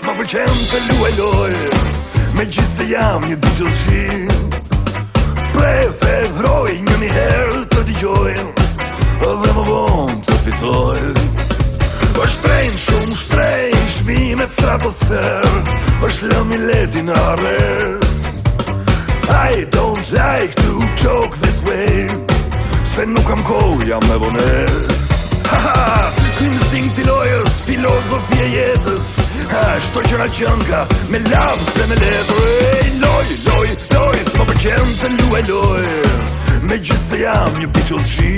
Ma pëlqen të luaj loj Me gjithë se jam një bëgjës shi Prefe vroj një një herë të digjoj Dhe më vonë të fitoj O shtrejnë shumë shtrejnë Shmi me stratosfer O shlëmi leti në arres I don't like to joke this way Se nuk kam kohë jam me vones Ha ha Instinkti lojës, filozofie je shto qëra qënga Me lavës dhe me letër Ej, loj, loj, loj Sma po për qenë të luaj loj Me gjithë se jam një bichos shi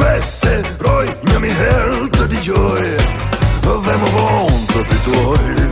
Pese, roj, një mi herë të digjoj Dhe më vonë të fitoj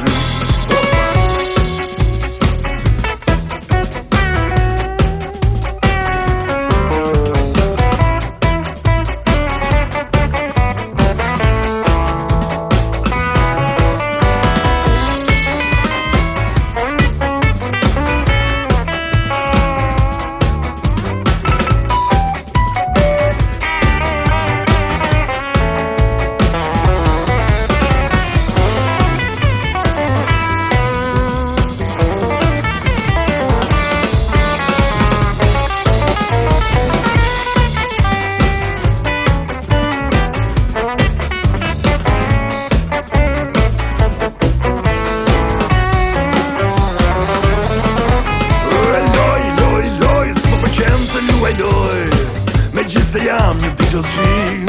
Me gjithë se jam një bëgjës shi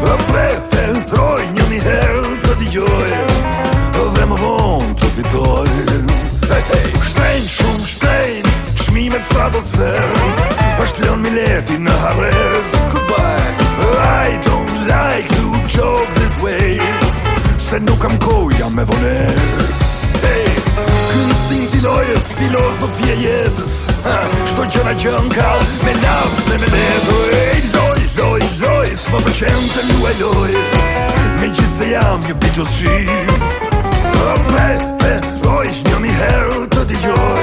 Dhe prete të roj një mi herë të digjoj Dhe më vonë të fitoj hey, hey. Shtrejnë shumë shtrejnë Shmimet sa do sferë është lënë leti në harrez Goodbye I don't like to joke this way Se nuk kam koja me vonez filozofje jetës Shto qëra qën kalë Me lavës dhe me ledo Ej, loj, loj, loj Sva për qenë të luaj loj Me gjithë se jam një bëgjës shi Ope, fe, loj Një një herë të t'i gjoj